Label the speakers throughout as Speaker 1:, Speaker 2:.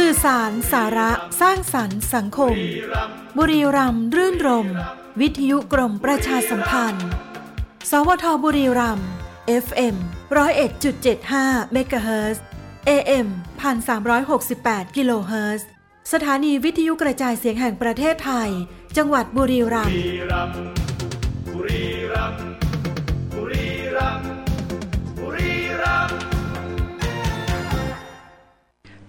Speaker 1: สื่อสารสาระสร้างสรรค์สังคม บุรีรัมย์รื่นรม วิทยุกรมประชาสัมพันธ์ สวทบุรีรัมย์ FM 101.75เมกะเฮิรตซ์ AM 1368กิโลเฮิรตซ์สถานีวิทยุกระจายเสียงแห่งประเทศไทย จังหวัดบุรีรัมย์
Speaker 2: บุรีรัมย์บุรีรัมย์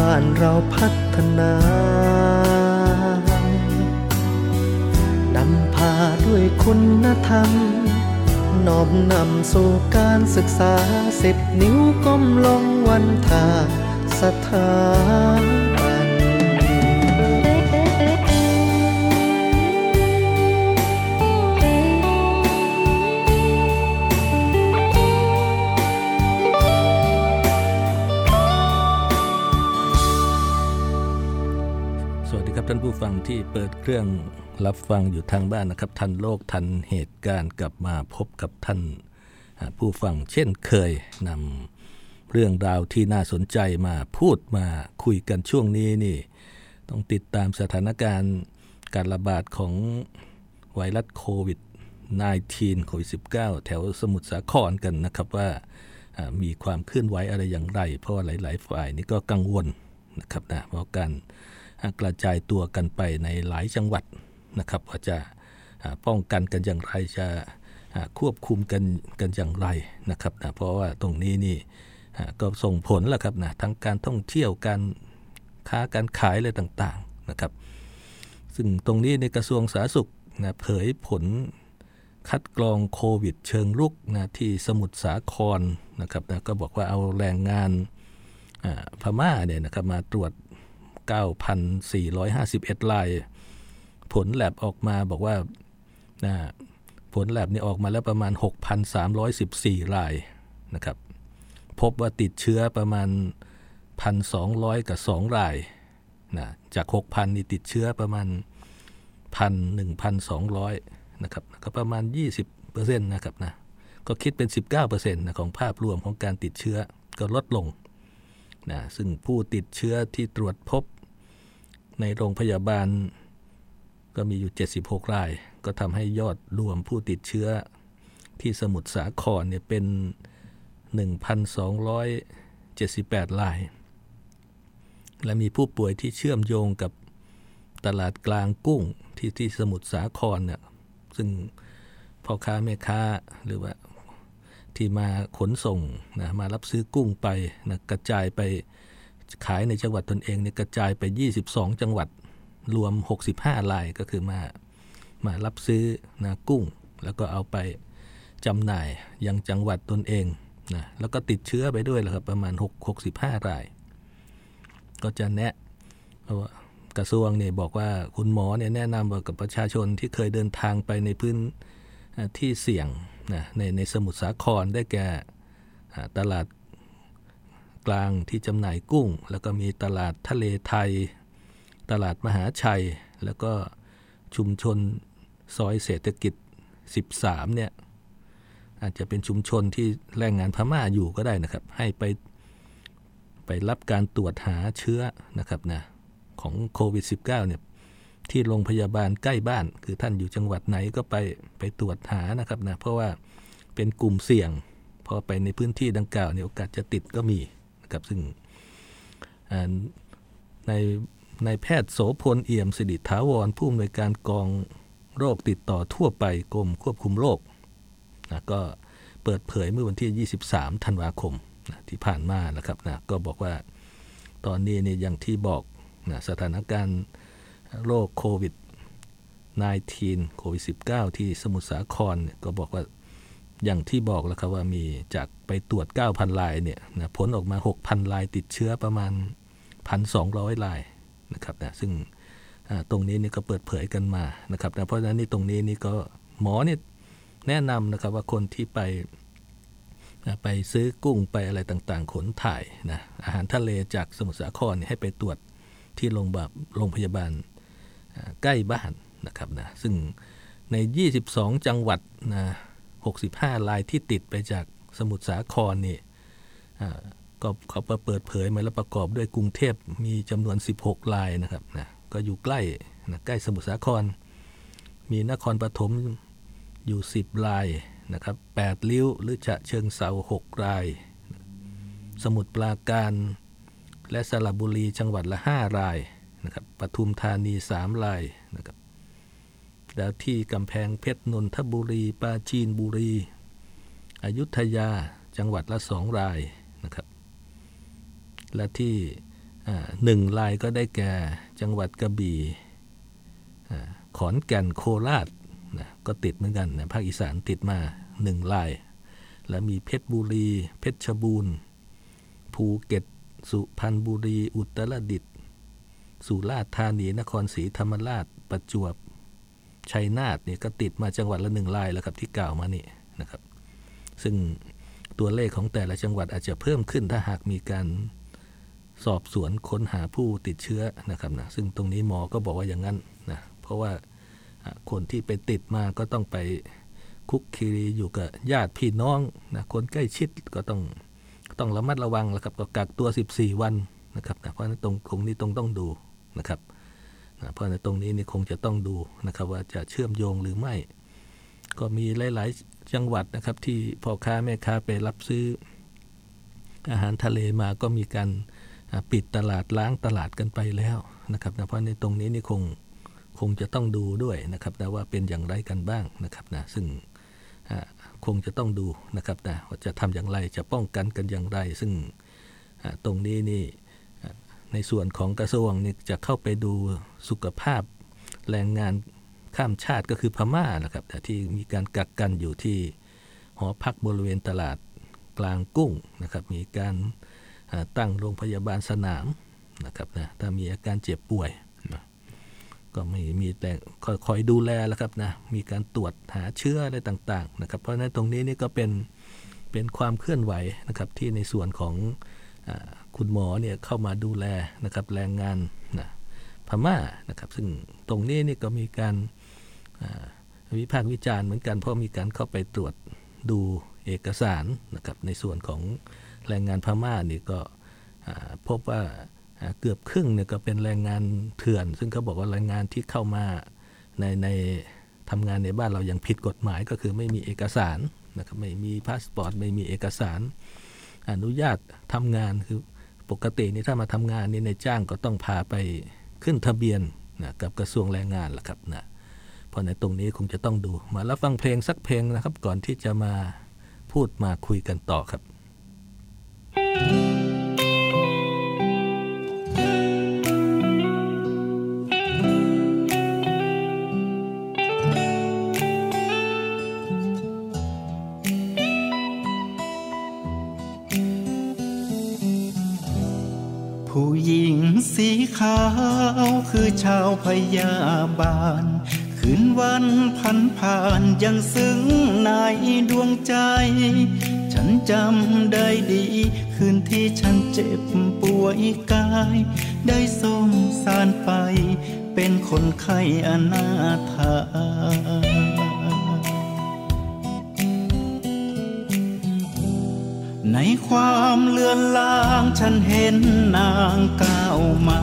Speaker 3: บ้านเราพัฒนานำพาด้วยคุณธรรมน้อมนำสู่การศึกษาสิบนิ้วก้มลงวันทาสถาน
Speaker 4: ท่านผู้ฟังที่เปิดเครื่องรับฟังอยู่ทางบ้านนะครับ ทันโลกทันเหตุการณ์กลับมาพบกับท่านผู้ฟังเช่นเคยนำเรื่องราวที่น่าสนใจมาพูดมาคุยกันช่วงนี้นี่ ต้องติดตามสถานการณ์การระบาดของไวรัสโควิด -19 โควิด -19 แถวสมุทรสาครกันนะครับว่าอ่ามีความเคลื่อนไหวอะไรอย่างไร เพราะว่าหลาย ๆ ฝ่ายนี่ก็กังวลนะครับนะเพราะการ กระจายตัวกันไปในหลายจังหวัดนะครับว่าจะป้องกันกันอย่างไรจะควบคุมกันกันอย่างไรนะครับนะเพราะว่าตรงนี้นี่ก็ส่งผลแหละครับนะทั้งการท่องเที่ยวการค้าการขายอะไรต่างๆนะครับ ซึ่งตรงนี้ในกระทรวงสาธารณสุขนะเผยผลคัดกรองโควิดเชิงรุกนะที่สมุทรสาครนะครับนะก็บอกว่าเอาแรงงานพม่าเนี่ยนะครับมาตรวจ 9,451ราย ผลแลบออกมาบอกว่านะผลแลบนี่ออกมาแล้วประมาณ 6,314รายนะครับ พบว่าติดเชื้อประมาณ 1,200 กับ 2 รายนะจาก 6,000 นี่ติดเชื้อประมาณ1,000 1,200 นะครับ ก็ประมาณ 20%นะครับนะ ก็คิดเป็น 19%นะของภาพรวมของการติดเชื้อก็ลดลงนะซึ่งผู้ติดเชื้อที่ตรวจพบ ในโรงพยาบาล ก็มีอยู่ 76 ราย ก็ทำให้ยอดรวมผู้ติดเชื้อที่สมุทรสาครเนี่ยเป็น 1,278 ราย และมีผู้ป่วยที่เชื่อมโยงกับตลาดกลางกุ้งที่ที่สมุทรสาครเนี่ยซึ่งพ่อค้าแม่ค้าหรือว่าที่มาขนส่งนะมารับซื้อกุ้งไปนะกระจายไป ขายในจังหวัดตนเองเนี่ยกระจายไป 22 จังหวัดรวม 65 ลายก็คือมามารับซื้อนะกุ้ง แล้วก็เอาไปจำหน่ายยังจังหวัดตนเองนะแล้วก็ติดเชื้อไปด้วยละครับประมาณ 6 65 ราย ก็จะแนะว่ากระทรวงเนี่ยบอกว่าคุณหมอเนี่ยแนะนำกับประชาชนที่เคยเดินทางไปในพื้นที่เสี่ยงนะในในสมุทรสาครได้แก่ตลาด กลางที่จำหน่ายกุ้ง แล้วก็มีตลาดทะเลไทย ตลาดมหาชัย แล้วก็ชุมชนซอยเศรษฐกิจ 13เนี่ยอาจจะเป็นชุมชนที่แรงงานพม่าอยู่ก็ได้นะครับ ให้ไปไปรับการตรวจหาเชื้อนะครับนะของโควิด -19 เนี่ยที่โรงพยาบาลใกล้บ้าน คือท่านอยู่จังหวัดไหนก็ไปไปตรวจหานะครับนะเพราะว่าเป็นกลุ่มเสี่ยง พอไปในพื้นที่ดังกล่าวเนี่ยโอกาสจะติดก็มี ครับซึ่งในในแพทย์โสพลเอี่ยมสิริถาวรผู้อำนวยการกองโรคติดต่อทั่วไปกรมควบคุมโรคนะก็เปิดเผยเมื่อวันที่ 23 ธันวาคมนะที่ผ่านมานะครับนะก็บอกว่าตอนนี้เนี่ยอย่างที่บอกนะสถานการณ์โรคโควิด -19 โควิด -19 ที่สมุทรสาครก็บอกว่า อย่างที่บอกแล้วครับว่ามีจากไปตรวจ 9,000 ลายเนี่ยนะผลออกมา 6,000 ลายติดเชื้อประมาณ 1,200 ลายนะครับนะซึ่งตรงนี้นี่ก็เปิดเผยกันมานะครับนะเพราะฉะนั้นนี่ตรงนี้นี่ก็หมอเนี่ยแนะนำนะครับว่าคนที่ไปไปซื้อกุ้งไปอะไรต่างๆ ขนถ่ายนะอาหารทะเลจากสมุทรสาครให้ไปตรวจที่โรงแบบโรงพยาบาลใกล้บ้านนะครับนะซึ่งใน 22 จังหวัดนะ 65ลายที่ติดไปจากสมุทรสาครนี่ก็เขาเปิดเผยมาแล้วประกอบด้วยกรุงเทพมีจำนวน 16ลายนะครับนะก็อยู่ใกล้นะใกล้สมุทรสาคร มีนครปฐมอยู่ 10 ลายนะครับ8ลิ้วหรือจะเชิงเสา6ราย สมุทรปราการและสระบุรีจังหวัดละ 5 รายนะครับปทุมธานี 3 ราย แล้วที่กำแพงเพชรนนทบุรี ปราจีนบุรีอยุธยาจังหวัดละสองรายนะครับ และที่หนึ่งรายก็ได้แก่จังหวัดกระบี่ขอนแก่นโคราชนะก็ติดเหมือนกันนะภาคอีสานติดมาหนึ่งราย และมีเพชรบุรี เพชรบูรณ์ ภูเก็ต สุพรรณบุรี อุตรดิตถ์สุราษฎร์ธานีนครศรีธรรมราช ประจวบ ชัยนาทเนี่ยก็ติดมาจังหวัดละหนึ่งรายแล้วครับที่กล่าวมานี่นะครับ ซึ่งตัวเลขของแต่ละจังหวัดอาจจะเพิ่มขึ้นถ้าหากมีการสอบสวนค้นหาผู้ติดเชื้อนะครับนะซึ่งตรงนี้หมอก็บอกว่าอย่างนั้นนะเพราะว่าคนที่ไปติดมาก็ต้องไปคุกคีรีอยู่กับญาติพี่น้องนะคนใกล้ชิดก็ต้องต้องระมัดระวังแล้วครับก็กักตัว 14 วันนะครับนะเพราะนั้นตรงคงนี้ตรงต้องดูนะครับ เพราะในตรงนี้นี่คงจะต้องดูนะครับ ว่าจะเชื่อมโยงหรือไม่ ก็มีหลาย ๆ จังหวัดนะครับ ที่พ่อค้าแม่ค้าไปรับซื้อ อาหารทะเลมาก็มีการปิดตลาดล้างตลาดกันไปแล้วนะครับนะเพราะในตรงนี้นี่คงคงจะต้องดูด้วยนะครับนะว่าเป็นอย่างไรกันบ้างนะครับนะซึ่งคงจะต้องดูนะครับนะว่าจะทำอย่างไรจะป้องกันกันอย่างไร ซึ่งตรงนี้นี่ ในส่วนของกระทรวงนี่จะเข้าไปดูสุขภาพแรงงานข้ามชาติก็คือพม่านะครับแต่ที่มีการกักกันอยู่ที่หอพักบริเวณตลาดกลางกุ้งนะครับ มีการตั้งโรงพยาบาลสนามนะครับนะถ้ามีอาการเจ็บป่วยนะก็ไม่มีแต่คอยดูแลแล้วครับนะมีการตรวจหาเชื้ออะไรต่างๆนะครับเพราะฉะนั้นตรงนี้นี่ก็เป็นเป็นความเคลื่อนไหวนะครับที่ในส่วนของ คุณหมอเนี่ยเข้ามาดูแลนะครับแรงงานนะพม่านะครับ ซึ่งตรงนี้นี่ก็มีการวิพากษ์วิจารณ์เหมือนกันเพราะมีการเข้าไปตรวจดูเอกสารนะครับในส่วนของแรงงานพม่านี่ก็พบว่าเกือบครึ่งเนี่ยก็เป็นแรงงานเถื่อน ซึ่งเขาบอกว่าแรงงานที่เข้ามาในในทำงานในบ้านเราอย่างผิดกฎหมายก็คือไม่มีเอกสารนะครับไม่มีพาสปอร์ตไม่มีเอกสาร อนุญาตทำงานคือ ปกตินี่ถ้ามาทำงานนี่นายจ้างก็ต้องพาไปขึ้นทะเบียนนะกับกระทรวงแรงงานละครับนะเพราะในตรงนี้คงจะต้องดู มาแล้วฟังเพลงสักเพลงนะครับ ก่อนที่จะมาพูดมาคุยกันต่อครับ
Speaker 5: ผู้ หญิงสีขาวคือชาวพยาบาล คืนวันพันผ่านยังซึ้งในดวงใจ ฉันจำได้ดี คืนที่ฉันเจ็บป่วยกาย ได้ส่งสารไป เป็นคนไข้อนาถา ในความเลือนลางฉันเห็นนางก้าวมา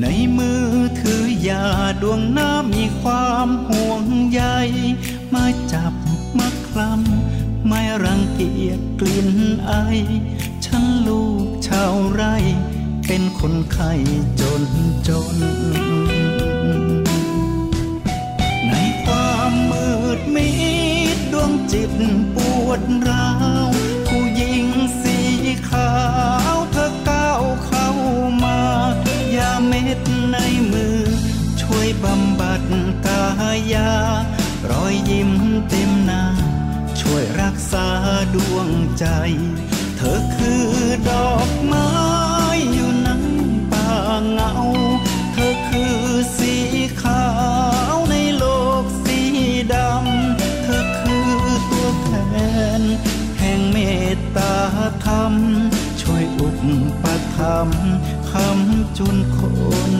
Speaker 5: ในมือถือยาดวงน้ำมีความห่วงใยมาจับมาคลำไม่รังเกียจกลิ่นไอ ฉันลูกชาวไร่ เป็นคนไข้จนจน ใจ เธอคือดอกไม้อยู่ในป่าเงา เธอคือสีขาวในโลกสีดำ เธอคือตัวแทน แห่งเมตตาธรรม ช่วยอุปธรรมคำจุนคน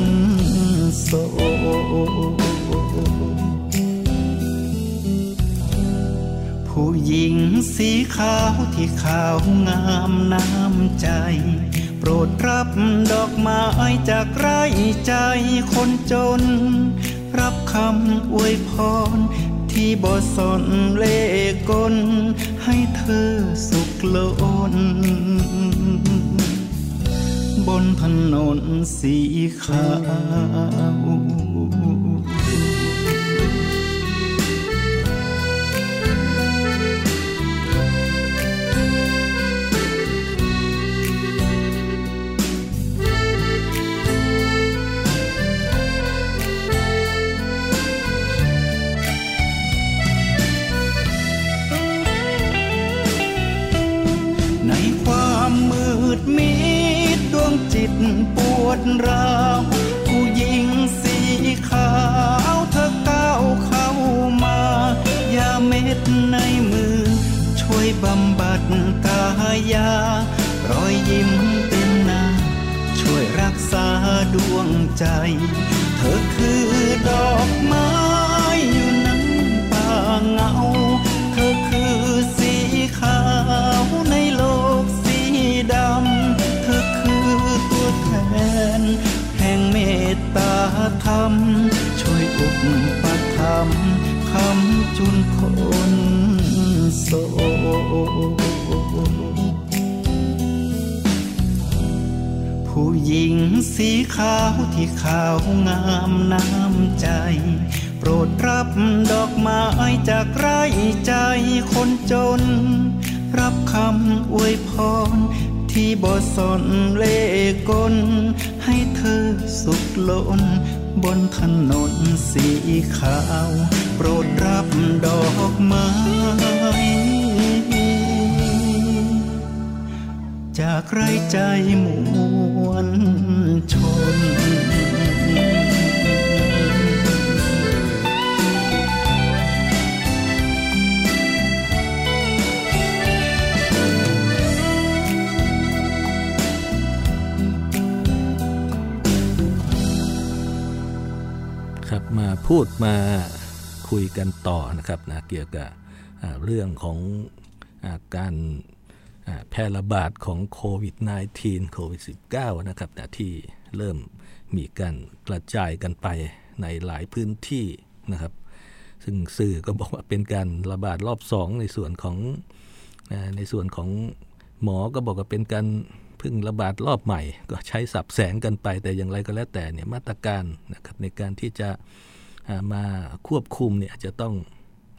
Speaker 5: โสผู้หญิง สีขาวที่ขาวงามน้ำใจ โปรดรับดอกไม้จากไร่ใจคนจน รับคำอวยพรที่บ่สนเลกลให้เธอสุขล้นบนถนนสีขาว ปวดร้าวผู้หญิงสีขาวเธอก้าวเข้ามา ยาเม็ดในมือ ช่วยบำบัดตายารอยยิ้มเป็นนาช่วยรักษาดวงใจ เธอคือดอกไม้ จุนคนโสผู้หญิงสีขาวที่ขาวงามน้ำใจ โปรดรับดอกไม้จากไร่ใจคนจน รับคำอวยพรที่บ่สนเลกล ให้เธอสุขล้นบนถนนสีขาว โปรดรับดอกไม้จากไรใจมวลชน
Speaker 4: ครับมาพูดมา คุยกันต่อนะครับนะเกี่ยวกับเรื่องของอการแพร่ระบาดของโควิด -19 โควิด -19 นะครับนะที่เริ่มมีการกระจายกันไปในหลายพื้นที่นะครับ ซึ่งสื่อก็บอกว่าเป็นการระบาดรอบสองในส่วนของอในส่วนของหมอก็บอกว่าเป็นการเพึ่งระบาดรอบใหม่ ก็ใช้สับแสงกันไปแต่อย่างไรก็แล้วแต่เนี่ยมาตรการนะครับในการที่จะ มาควบคุมเนี่ยอาจจะต้อง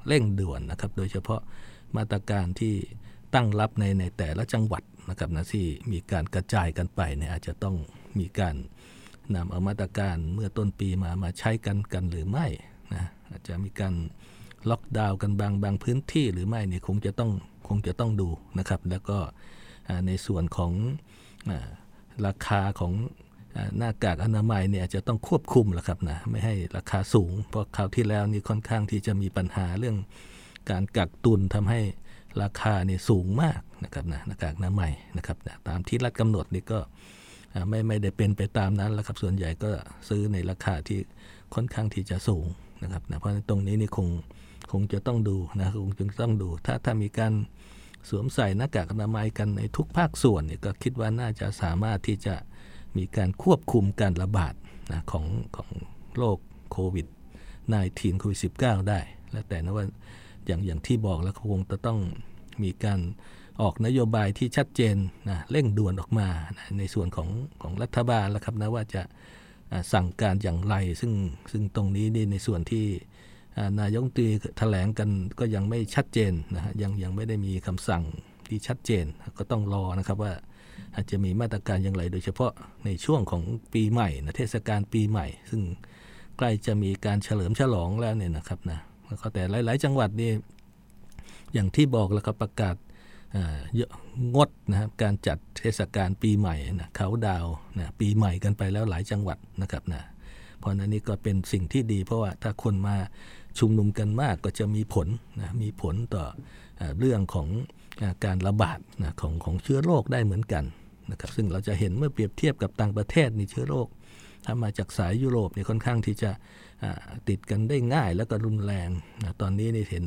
Speaker 4: เร่งด่วนนะครับ โดยเฉพาะมาตรการที่ตั้งรับในในแต่ละจังหวัดนะครับนะที่มีการกระจายกันไปเนี่ยอาจจะต้องมีการนำเอามาตรการเมื่อต้นปีมามาใช้กันกันหรือไม่นะอาจจะมีการล็อกดาวน์กันบางบางพื้นที่หรือไม่เนี่ยคงจะต้องคงจะต้องดูนะครับ แล้วก็ในส่วนของอราคาของ หน้ากากอนามัยเนี่ยจะต้องควบคุมแหละครับนะไม่ให้ราคาสูง เพราะคราวที่แล้วนี่ค่อนข้างที่จะมีปัญหาเรื่องการกักตุนทำให้ราคาเนี่ยสูงมากนะครับนะหน้ากากอนามัยนะครับนะตามที่รัฐกำหนดนี่ก็ไม่ไม่ได้เป็นไปตามนั้นแล้วครับส่วนใหญ่ก็ซื้อในราคาที่ค่อนข้างที่จะสูงนะครับนะเพราะฉะนั้นตรงนี้นี่คงคงจะต้องดูนะคงจะต้องดู ถ้าถ้ามีการสวมใส่หน้ากากอนามัยกันในทุกภาคส่วนเนี่ยก็คิดว่าน่าจะสามารถที่จะ มีการควบคุมการระบาดนะของของโรคโควิด -19 โควิด -19 ได้ แล้วแต่นะว่าอย่างอย่างที่บอกแล้วคงจะต้องมีการออกนโยบายที่ชัดเจนนะเร่งด่วนออกมานะในส่วนของของรัฐบาลแล้วครับนะว่าจะสั่งการอย่างไร ซึ่งซึ่งตรงนี้นี่ในส่วนที่นายกตรีแถลงกันก็ยังไม่ชัดเจนนะฮะยังยังไม่ได้มีคำสั่งที่ชัดเจนก็ต้องรอนะครับว่า อาจจะมีมาตรการอย่างไร โดยเฉพาะในช่วงของปีใหม่นะเทศกาลปีใหม่ ซึ่งใกล้จะมีการเฉลิมฉลองแล้วเนี่ยนะครับนะแล้วก็แต่หลาย ๆ จังหวัดนี่อย่างที่บอกแล้วก็ประกาศอ่ยงดนะครับการจัดเทศกาลปีใหม่นะเขาดาวนะปีใหม่กันไปแล้วหลายจังหวัดนะครับนะเพราะนั้นนี่ก็เป็นสิ่งที่ดี เพราะว่าถ้าคนมาชุมนุมกันมากก็จะมีผลนะมีผลต่อเอเรื่องของอการระบาดนะของของเชื้อโรคได้เหมือนกัน นะครับซึ่งเราจะเห็นเมื่อเปรียบเทียบกับต่างประเทศนี่เชื้อโรคถ้ามาจากสายยุโรปนี่ค่อนข้างที่จะติดกันได้ง่ายแล้วก็รุนแรงนะตอนนี้นี่เห็น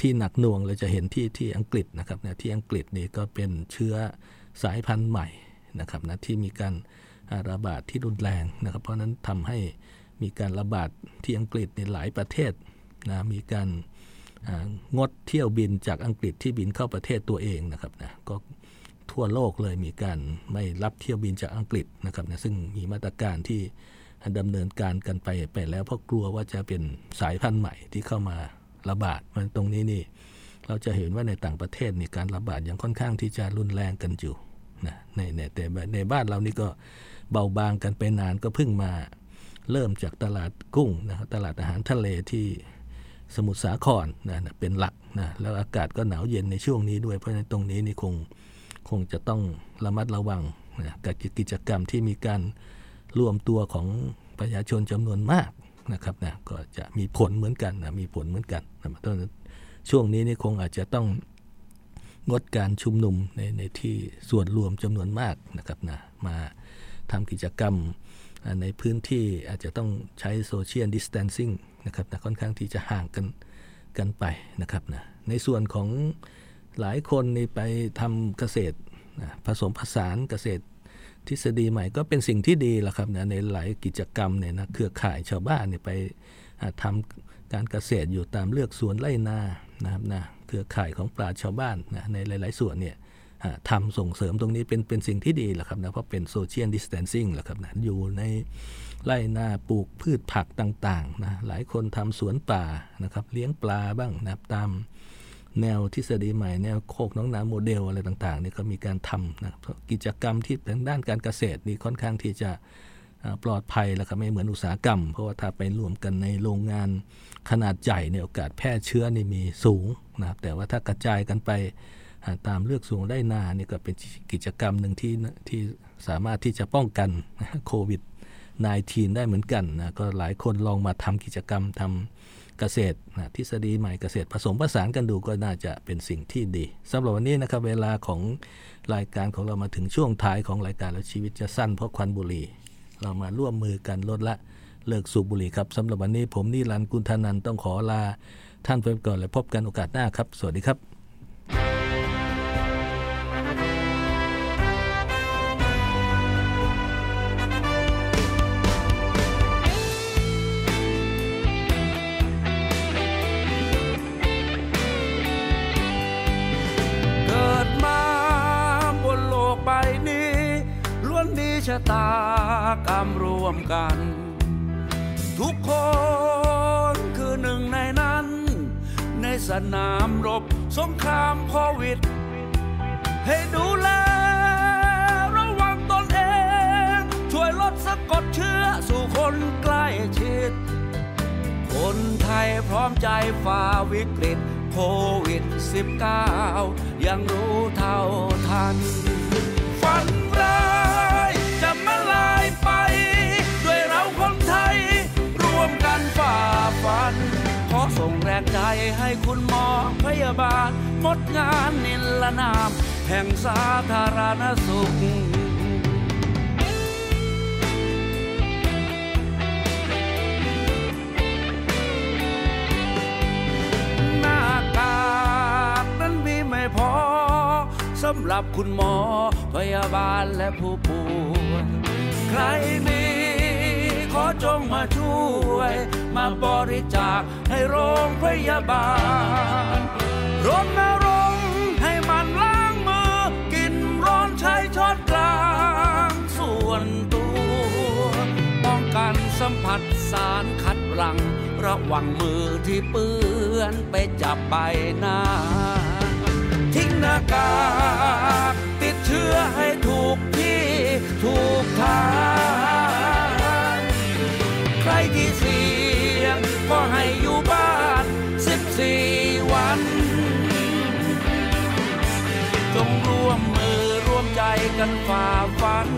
Speaker 4: ที่หนักหน่วงเราจะเห็นที่ที่อังกฤษนะครับนะที่อังกฤษนี่ก็เป็นเชื้อสายพันธุ์ใหม่นะครับนะที่มีการระบาดที่รุนแรงนะครับ เพราะนั้นทำให้มีการระบาดที่อังกฤษในหลายประเทศนะมีการงดเที่ยวบินจากอังกฤษที่บินเข้าประเทศตัวเองนะครับนะก็ ทั่วโลกเลยมีการไม่รับเที่ยวบินจากอังกฤษนะครับนะซึ่งมีมาตรการที่ดำเนินการกันไปไปแล้วเพราะกลัวว่าจะเป็นสายพันธุ์ใหม่ที่เข้ามาระบาดมันตรงนี้นี่ เราจะเห็นว่าในต่างประเทศนี่การระบาดยังค่อนข้างที่จะรุนแรงกันอยู่นะในในแต่ในบ้านเรานี่ก็เบาบางกันไปนานก็เพิ่งมาเริ่มจากตลาดกุ้งนะครับตลาดอาหารทะเลที่สมุทรสาครนะนะเป็นหลักนะแล้วอากาศก็หนาวเย็นในช่วงนี้ด้วยเพราะฉะนั้นตรงนี้นี่คง คงจะต้องระมัดระวังนะกับกิจกรรมที่มีการรวมตัวของประชาชนจำนวนมากนะครับนะก็จะมีผลเหมือนกันนะมีผลเหมือนกันนะเพราะฉะนั้นช่วงนี้นี่คงอาจจะต้องงดการชุมนุมในในที่ส่วนรวมจำนวนมากนะครับนะมาทำกิจกรรมในพื้นที่อาจจะต้องใช้โซเชียลดิส a ทนซิ่งนะครับนะค่อนข้างที่จะห่างกันกันไปนะครับนะในส่วนของ หลายคนนี่ไปทำเกษตรนะผสมผสานเกษตรทฤษฎีใหม่ก็เป็นสิ่งที่ดีแหละครับนะในหลายกิจกรรมเนี่ยนะเครือข่ายชาวบ้านเนี่ยไปอ่าทำการเกษตรอยู่ตามเรือกสวนไร่นานะครับนะเครือข่ายของปราชญ์ชาวบ้านนะในหลาย ๆ ส่วนเนี่ยทำส่งเสริมตรงนี้เป็นเป็นสิ่งที่ดีแหละครับนะเพราะเป็น social distancing แหละครับนะอยู่ในไร่นาปลูกพืชผักต่างๆนะหลายคนทำสวนป่านะครับเลี้ยงปลาบ้างนะตาม แนวทฤษฎีใหม่แนวโคกหนองนาโมเดลอะไรต่างๆนี่ก็มีการทำนะกิจกรรมที่ทางด้านการเกษตรนี่ค่อนข้างที่จะปลอดภัยแล้วครับไม่เหมือนอุตสาหกรรม เพราะว่าถ้าไปรวมกันในโรงงานขนาดใหญ่เนี่ยโอกาสแพร่เชื้อนี่มีสูงนะครับแต่ว่าถ้ากระจายกันไปตามเลือกสูงได้นานี่ก็เป็นกิจกรรมหนึ่งที่ที่สามารถที่จะป้องกันโควิด -19 ได้เหมือนกันนะก็หลายคนลองมาทำกิจกรรมทำ เกษตรนะทฤษฎีใหม่เกษตรผสมผสานกันดูก็น่าจะเป็นสิ่งที่ดีสำหรับวันนี้นะครับเวลาของรายการของเรามาถึงช่วงท้ายของรายการแล้วชีวิตจะสั้นเพราะควันบุหรี่ เรามาร่วมมือกันลดละเลิกสูบบุหรี่ครับสำหรับวันนี้ผมนิรันดร์กุลธนันต้องขอลาท่านไปก่อนและพบกันโอกาสหน้าครับ สวัสดีครับ
Speaker 6: ตากรรมรวมกัน ทุกคนคือหนึ่งในนั้น ในสนามรบสงครามโควิด ให้ดูแลระวังตนเอง ช่วยลดสะกดเชื้อสู่คนใกล้ชิด คนไทยพร้อมใจฝ่าวิกฤตโควิด -19 ยังรู้เท่าทัน แรงใจให้คุณหมอพยาบาลหมดงานนิลนาม แห่งสาธารณสุข หน้ากากนั้นมีไม่พอสำหรับคุณหมอพยาบาลและผู้ป่วย ใครมีขอจงมาช่วย มาบริจาคให้โรงพยาบาลรณรงค์ให้มันล้างมือ กินร้อนใช้ช้อนกลางส่วนตัว ป้องกันสัมผัสสารคัดหลัง ระวังมือที่เปื้อนไปจับใบหน้า ทิ้งหน้ากากติดเชื้อให้ถูกที่ถูกทาง กันฝ่าฟัน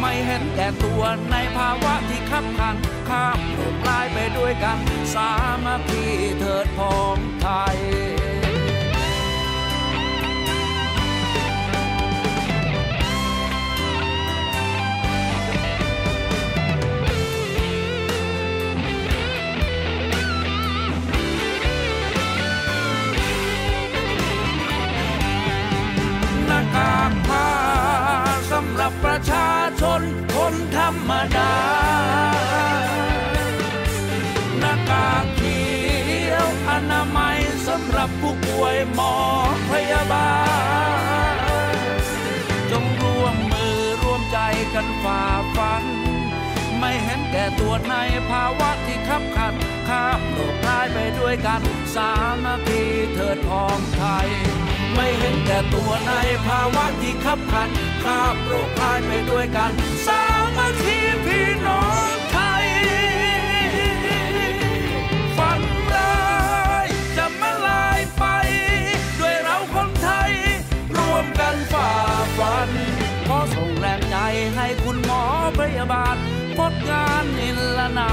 Speaker 6: ไม่เห็นแก่ตัวในภาวะที่ขับขันข้ามโลกลายไปด้วยกัน สามัคคีเถิดพ้องไทย รรมดาหน้ากากเขียวอนามัยสำหรับผู้ป่วยหมอพยาบาล จงร่วมมือร่วมใจกันฝ่าฟัน ไม่เห็นแก่ตัวในภาวะที่ขับขันข้ามโลกร้ายไปด้วยกัน สามัคคีเถิดพ้องไทย ไม่เห็นแก่ตัวในภาวะที่ขับขันข้ามโลกร้ายไปด้วยกัน สามัคคีพี่น้องไทย ฝันร้ายจะมาลายไป ด้วยเราคนไทยร่วมกันฝ่าฟัน ขอส่งแรงใจให้คุณหมอพยาบาลหมดงานนิลนา